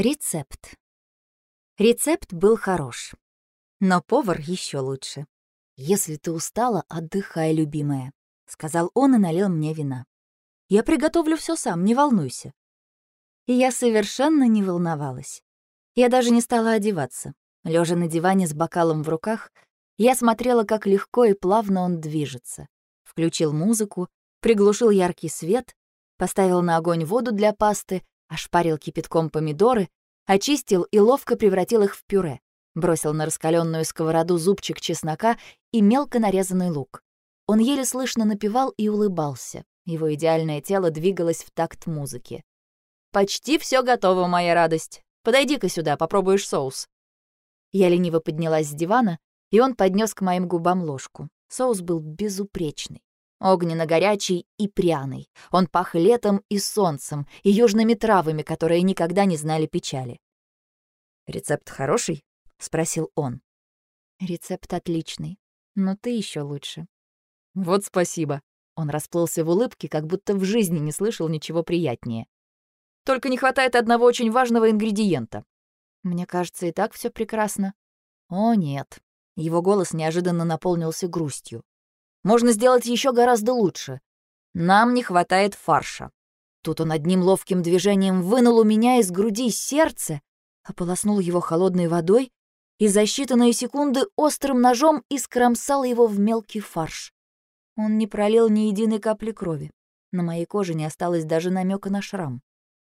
Рецепт. Рецепт был хорош, но повар еще лучше. «Если ты устала, отдыхай, любимая», — сказал он и налил мне вина. «Я приготовлю все сам, не волнуйся». И я совершенно не волновалась. Я даже не стала одеваться. Лежа на диване с бокалом в руках, я смотрела, как легко и плавно он движется. Включил музыку, приглушил яркий свет, поставил на огонь воду для пасты, ошпарил кипятком помидоры, очистил и ловко превратил их в пюре, бросил на раскаленную сковороду зубчик чеснока и мелко нарезанный лук. Он еле слышно напевал и улыбался. Его идеальное тело двигалось в такт музыки. «Почти все готово, моя радость. Подойди-ка сюда, попробуешь соус». Я лениво поднялась с дивана, и он поднес к моим губам ложку. Соус был безупречный. Огненно-горячий и пряный. Он пах летом и солнцем, и южными травами, которые никогда не знали печали. «Рецепт хороший?» — спросил он. «Рецепт отличный, но ты еще лучше». «Вот спасибо». Он расплылся в улыбке, как будто в жизни не слышал ничего приятнее. «Только не хватает одного очень важного ингредиента». «Мне кажется, и так все прекрасно». «О, нет». Его голос неожиданно наполнился грустью. Можно сделать еще гораздо лучше. Нам не хватает фарша. Тут он одним ловким движением вынул у меня из груди сердце, ополоснул его холодной водой и за считанные секунды острым ножом искромсал его в мелкий фарш. Он не пролил ни единой капли крови. На моей коже не осталось даже намека на шрам.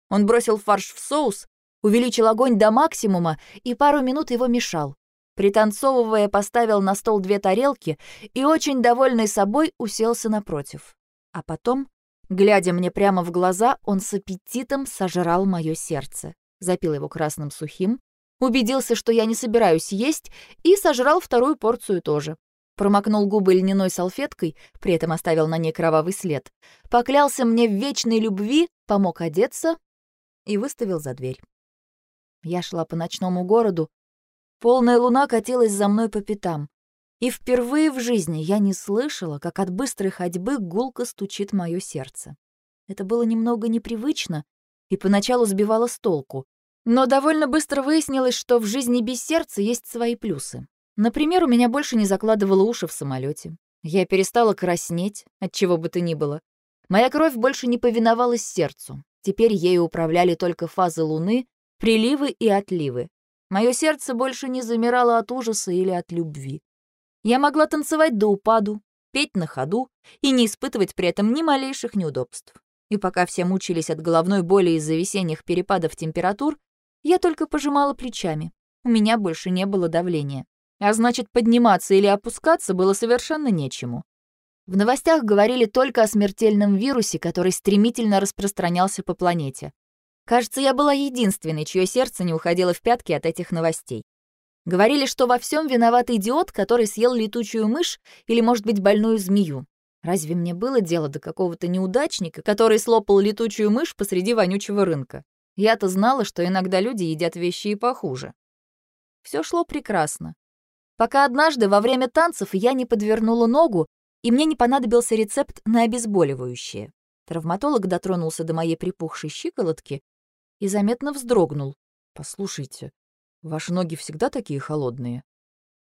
Он бросил фарш в соус, увеличил огонь до максимума и пару минут его мешал. Пританцовывая, поставил на стол две тарелки и, очень довольный собой, уселся напротив. А потом, глядя мне прямо в глаза, он с аппетитом сожрал мое сердце, запил его красным сухим, убедился, что я не собираюсь есть, и сожрал вторую порцию тоже. Промокнул губы льняной салфеткой, при этом оставил на ней кровавый след, поклялся мне в вечной любви, помог одеться и выставил за дверь. Я шла по ночному городу, Полная луна катилась за мной по пятам. И впервые в жизни я не слышала, как от быстрой ходьбы гулко стучит мое сердце. Это было немного непривычно и поначалу сбивало с толку. Но довольно быстро выяснилось, что в жизни без сердца есть свои плюсы. Например, у меня больше не закладывало уши в самолете. Я перестала краснеть, от чего бы то ни было. Моя кровь больше не повиновалась сердцу. Теперь ею управляли только фазы Луны, приливы и отливы. Мое сердце больше не замирало от ужаса или от любви. Я могла танцевать до упаду, петь на ходу и не испытывать при этом ни малейших неудобств. И пока все мучились от головной боли из-за весенних перепадов температур, я только пожимала плечами. У меня больше не было давления. А значит, подниматься или опускаться было совершенно нечему. В новостях говорили только о смертельном вирусе, который стремительно распространялся по планете. Кажется, я была единственной, чье сердце не уходило в пятки от этих новостей. Говорили, что во всем виноват идиот, который съел летучую мышь или, может быть, больную змею. Разве мне было дело до какого-то неудачника, который слопал летучую мышь посреди вонючего рынка? Я-то знала, что иногда люди едят вещи и похуже. Все шло прекрасно. Пока однажды во время танцев я не подвернула ногу, и мне не понадобился рецепт на обезболивающее. Травматолог дотронулся до моей припухшей щиколотки и заметно вздрогнул. «Послушайте, ваши ноги всегда такие холодные?»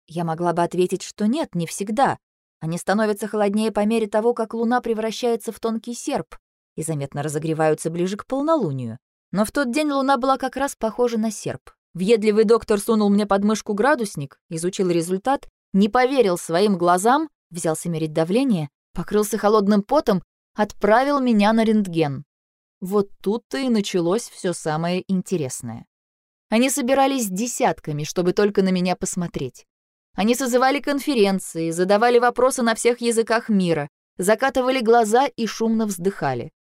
Я могла бы ответить, что нет, не всегда. Они становятся холоднее по мере того, как луна превращается в тонкий серп и заметно разогреваются ближе к полнолунию. Но в тот день луна была как раз похожа на серп. Въедливый доктор сунул мне под мышку градусник, изучил результат, не поверил своим глазам, взялся мерить давление, покрылся холодным потом, отправил меня на рентген. Вот тут-то и началось все самое интересное. Они собирались десятками, чтобы только на меня посмотреть. Они созывали конференции, задавали вопросы на всех языках мира, закатывали глаза и шумно вздыхали.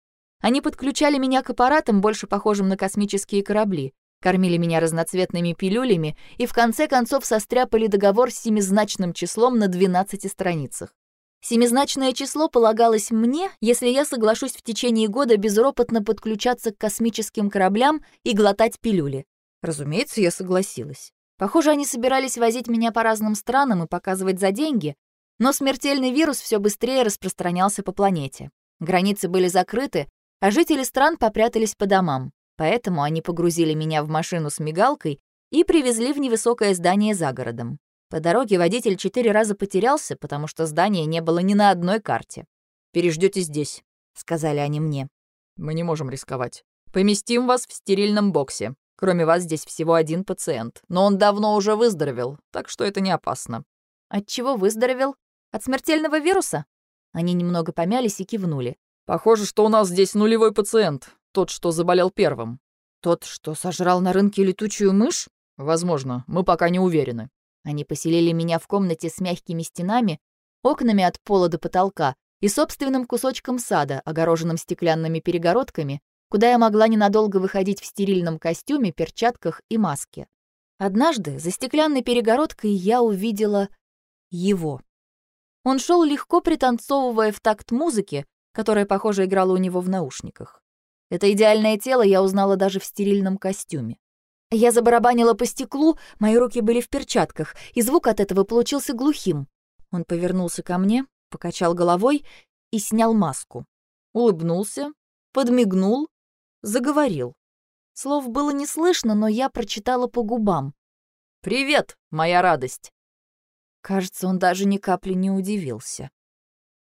Они подключали меня к аппаратам, больше похожим на космические корабли, кормили меня разноцветными пилюлями и в конце концов состряпали договор с семизначным числом на 12 страницах. Семизначное число полагалось мне, если я соглашусь в течение года безропотно подключаться к космическим кораблям и глотать пилюли. Разумеется, я согласилась. Похоже, они собирались возить меня по разным странам и показывать за деньги, но смертельный вирус все быстрее распространялся по планете. Границы были закрыты, а жители стран попрятались по домам. Поэтому они погрузили меня в машину с мигалкой и привезли в невысокое здание за городом. По дороге водитель четыре раза потерялся, потому что здания не было ни на одной карте. «Переждете здесь», — сказали они мне. «Мы не можем рисковать. Поместим вас в стерильном боксе. Кроме вас здесь всего один пациент, но он давно уже выздоровел, так что это не опасно». «От чего выздоровел? От смертельного вируса?» Они немного помялись и кивнули. «Похоже, что у нас здесь нулевой пациент, тот, что заболел первым». «Тот, что сожрал на рынке летучую мышь?» «Возможно, мы пока не уверены». Они поселили меня в комнате с мягкими стенами, окнами от пола до потолка и собственным кусочком сада, огороженным стеклянными перегородками, куда я могла ненадолго выходить в стерильном костюме, перчатках и маске. Однажды за стеклянной перегородкой я увидела его. Он шел легко пританцовывая в такт музыки, которая, похоже, играла у него в наушниках. Это идеальное тело я узнала даже в стерильном костюме. Я забарабанила по стеклу, мои руки были в перчатках, и звук от этого получился глухим. Он повернулся ко мне, покачал головой и снял маску. Улыбнулся, подмигнул, заговорил. Слов было не слышно, но я прочитала по губам. «Привет, моя радость!» Кажется, он даже ни капли не удивился.